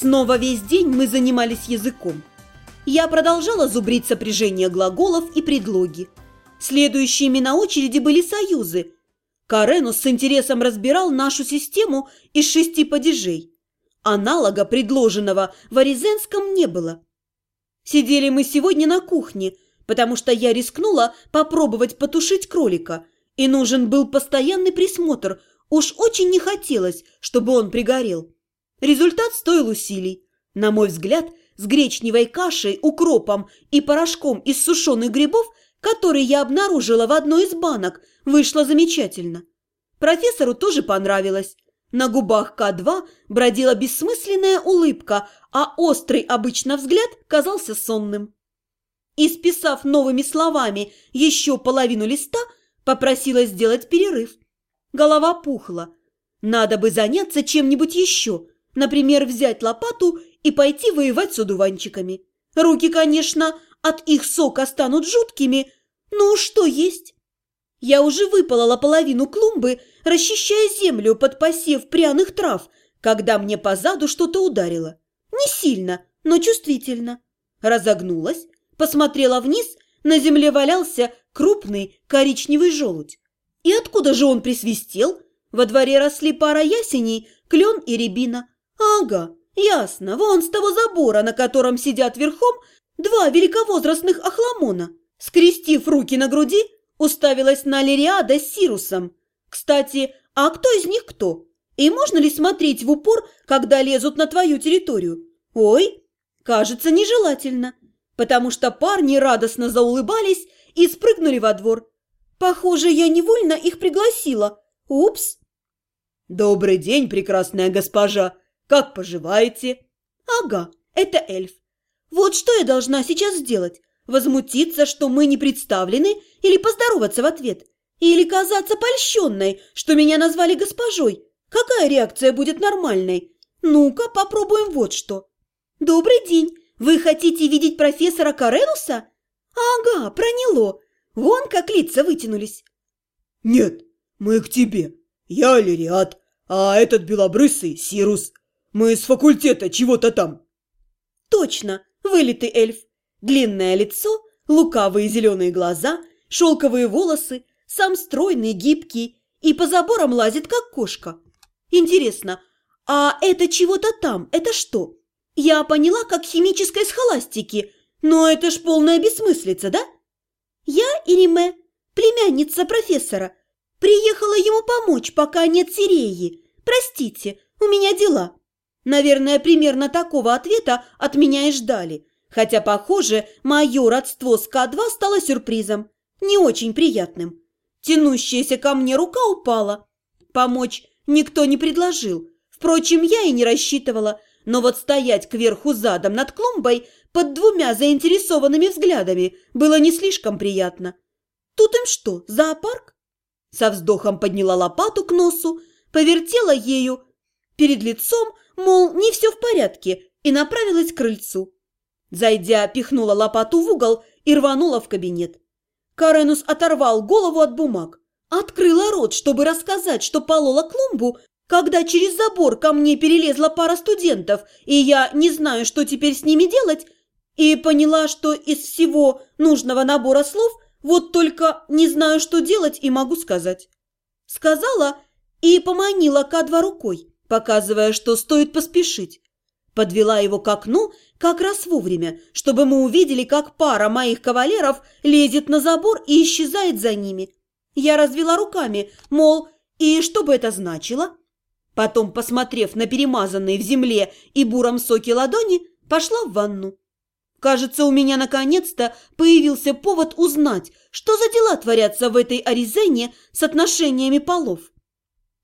Снова весь день мы занимались языком. Я продолжала зубрить сопряжение глаголов и предлоги. Следующими на очереди были союзы. Каренус с интересом разбирал нашу систему из шести падежей. Аналога, предложенного в Аризенском, не было. Сидели мы сегодня на кухне, потому что я рискнула попробовать потушить кролика, и нужен был постоянный присмотр, уж очень не хотелось, чтобы он пригорел. Результат стоил усилий. На мой взгляд, с гречневой кашей, укропом и порошком из сушеных грибов, который я обнаружила в одной из банок, вышло замечательно. Профессору тоже понравилось. На губах К2 бродила бессмысленная улыбка, а острый обычно взгляд казался сонным. Исписав новыми словами еще половину листа, попросила сделать перерыв. Голова пухла. Надо бы заняться чем-нибудь еще, например, взять лопату и пойти воевать с одуванчиками. Руки, конечно, от их сока станут жуткими, но что есть? Я уже выпалала половину клумбы, расчищая землю под посев пряных трав, когда мне по заду что-то ударило. Не сильно, но чувствительно. Разогнулась, посмотрела вниз, на земле валялся крупный коричневый желудь. И откуда же он присвистел? Во дворе росли пара ясеней, клен и рябина. Ага, ясно, вон с того забора, на котором сидят верхом два великовозрастных охламона. Скрестив руки на груди, уставилась на Лириада с Сирусом. Кстати, а кто из них кто? И можно ли смотреть в упор, когда лезут на твою территорию? Ой, кажется, нежелательно, потому что парни радостно заулыбались и спрыгнули во двор. Похоже, я невольно их пригласила. Упс. Добрый день, прекрасная госпожа. Как поживаете? Ага, это эльф. Вот что я должна сейчас сделать? Возмутиться, что мы не представлены, или поздороваться в ответ? Или казаться польщенной, что меня назвали госпожой? Какая реакция будет нормальной? Ну-ка, попробуем вот что. Добрый день. Вы хотите видеть профессора Каренуса? Ага, проняло. Вон как лица вытянулись. Нет, мы к тебе. Я Лириат, а этот белобрысый Сирус. Мы с факультета чего-то там. Точно, вылитый эльф. Длинное лицо, лукавые зеленые глаза, шелковые волосы, сам стройный, гибкий и по заборам лазит, как кошка. Интересно, а это чего-то там, это что? Я поняла, как химической схоластики, но это ж полная бессмыслица, да? Я Ириме, племянница профессора. Приехала ему помочь, пока нет Сиреи. Простите, у меня дела. Наверное, примерно такого ответа от меня и ждали. Хотя, похоже, мое родство с К2 стало сюрпризом. Не очень приятным. Тянущаяся ко мне рука упала. Помочь никто не предложил. Впрочем, я и не рассчитывала. Но вот стоять кверху задом над клумбой под двумя заинтересованными взглядами было не слишком приятно. Тут им что, зоопарк? Со вздохом подняла лопату к носу, повертела ею перед лицом, мол, не все в порядке, и направилась к крыльцу. Зайдя, пихнула лопату в угол и рванула в кабинет. Каренус оторвал голову от бумаг. Открыла рот, чтобы рассказать, что полола клумбу, когда через забор ко мне перелезла пара студентов, и я не знаю, что теперь с ними делать, и поняла, что из всего нужного набора слов вот только не знаю, что делать и могу сказать. Сказала и поманила К2 рукой, показывая, что стоит поспешить. Подвела его к окну как раз вовремя, чтобы мы увидели, как пара моих кавалеров лезет на забор и исчезает за ними. Я развела руками, мол, и что бы это значило? Потом, посмотрев на перемазанные в земле и буром соки ладони, пошла в ванну. Кажется, у меня наконец-то появился повод узнать, что за дела творятся в этой Аризене с отношениями полов.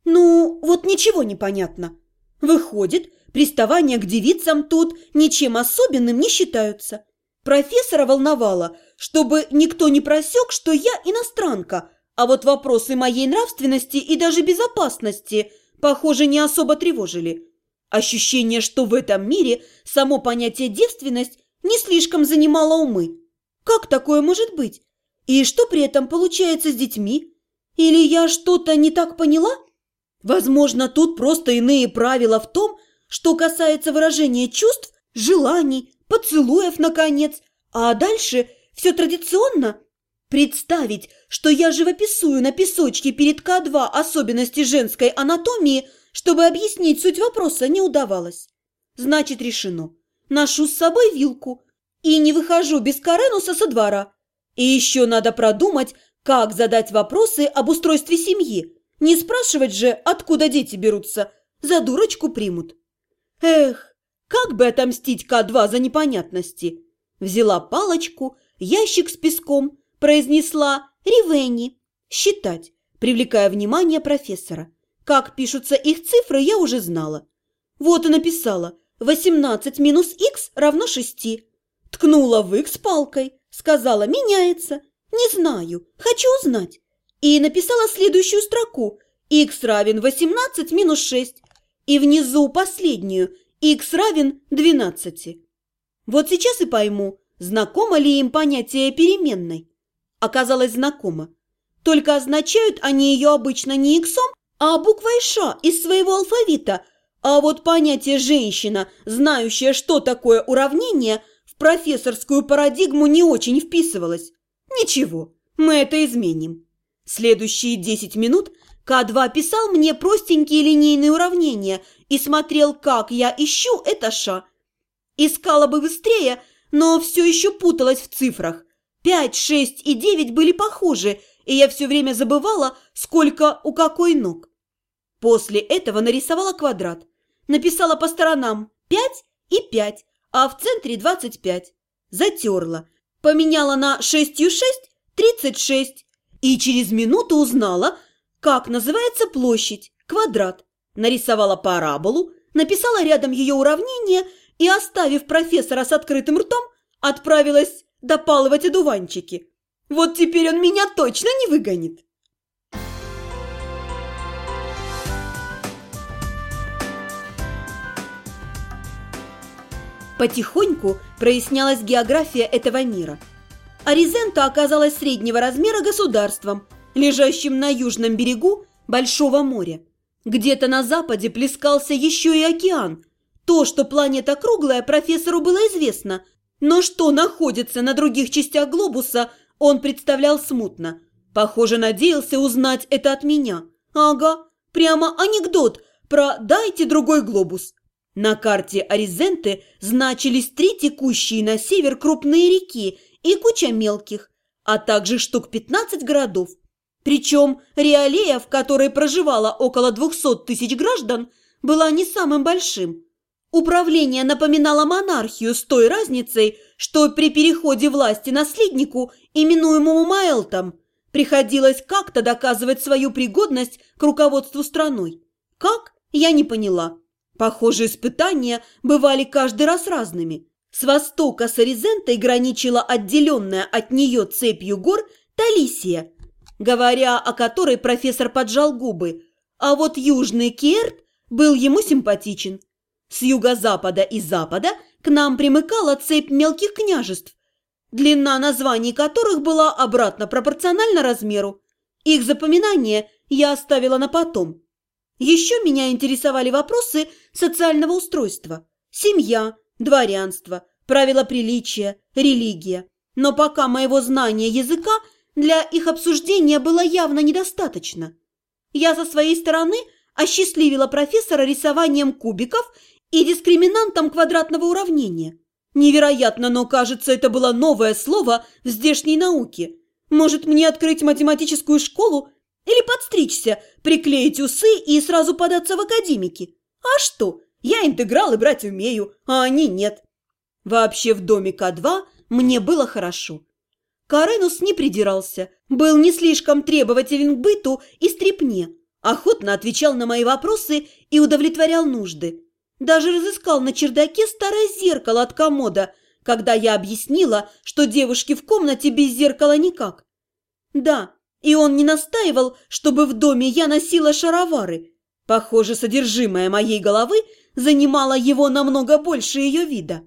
Ну, вот ничего не понятно. Выходит, приставания к девицам тут ничем особенным не считаются. Профессора волновало, чтобы никто не просек, что я иностранка, а вот вопросы моей нравственности и даже безопасности, похоже, не особо тревожили. Ощущение, что в этом мире само понятие «девственность» не слишком занимала умы. Как такое может быть? И что при этом получается с детьми? Или я что-то не так поняла? Возможно, тут просто иные правила в том, Что касается выражения чувств, желаний, поцелуев, наконец, а дальше все традиционно. Представить, что я живописую на песочке перед К2 особенности женской анатомии, чтобы объяснить суть вопроса, не удавалось. Значит, решено. Ношу с собой вилку и не выхожу без Каренуса со двора. И еще надо продумать, как задать вопросы об устройстве семьи. Не спрашивать же, откуда дети берутся. За дурочку примут. Эх, как бы отомстить К2 за непонятности? Взяла палочку, ящик с песком, произнесла «Ривенни» – считать, привлекая внимание профессора. Как пишутся их цифры, я уже знала. Вот и написала «18 минус х равно 6». Ткнула в х палкой, сказала «меняется». Не знаю, хочу узнать. И написала следующую строку х равен 18 минус 6 и внизу последнюю x равен 12. Вот сейчас и пойму, знакомо ли им понятие переменной. Оказалось знакомо. Только означают они ее обычно не иксом, а буквой «ш» из своего алфавита. А вот понятие «женщина», знающая, что такое уравнение, в профессорскую парадигму не очень вписывалось. Ничего, мы это изменим. Следующие 10 минут – к2 писал мне простенькие линейные уравнения и смотрел, как я ищу это ша. Искала бы быстрее, но все еще путалась в цифрах. 5, 6 и 9 были похожи, и я все время забывала, сколько у какой ног. После этого нарисовала квадрат. Написала по сторонам 5 и 5, а в центре 25. Затерла. Поменяла на 6 6 – 36. И через минуту узнала, как называется площадь, квадрат. Нарисовала параболу, написала рядом ее уравнение и, оставив профессора с открытым ртом, отправилась допалывать одуванчики. Вот теперь он меня точно не выгонит. Потихоньку прояснялась география этого мира. Аризента оказалась среднего размера государством – лежащим на южном берегу Большого моря. Где-то на западе плескался еще и океан. То, что планета круглая, профессору было известно, но что находится на других частях глобуса, он представлял смутно. Похоже, надеялся узнать это от меня. Ага, прямо анекдот про «дайте другой глобус». На карте Аризенты значились три текущие на север крупные реки и куча мелких, а также штук 15 городов – причем Реалея, в которой проживало около 200 тысяч граждан, была не самым большим. Управление напоминало монархию с той разницей, что при переходе власти наследнику, именуемому Маэлтом, приходилось как-то доказывать свою пригодность к руководству страной. Как? Я не поняла. Похоже, испытания бывали каждый раз разными. С востока с Аризентой граничила отделенная от нее цепью гор Талисия – говоря о которой профессор поджал губы, а вот южный Керт был ему симпатичен. С юго-запада и запада к нам примыкала цепь мелких княжеств, длина названий которых была обратно пропорциональна размеру. Их запоминание я оставила на потом. Еще меня интересовали вопросы социального устройства. Семья, дворянство, правила приличия, религия. Но пока моего знания языка – для их обсуждения было явно недостаточно. Я со своей стороны осчастливила профессора рисованием кубиков и дискриминантом квадратного уравнения. Невероятно, но кажется, это было новое слово в здешней науке. Может, мне открыть математическую школу или подстричься, приклеить усы и сразу податься в академики? А что? Я интегралы брать умею, а они нет. Вообще в доме К2 мне было хорошо. Каренус не придирался, был не слишком требователен к быту и стрепне, охотно отвечал на мои вопросы и удовлетворял нужды. Даже разыскал на чердаке старое зеркало от комода, когда я объяснила, что девушке в комнате без зеркала никак. Да, и он не настаивал, чтобы в доме я носила шаровары. Похоже, содержимое моей головы занимало его намного больше ее вида.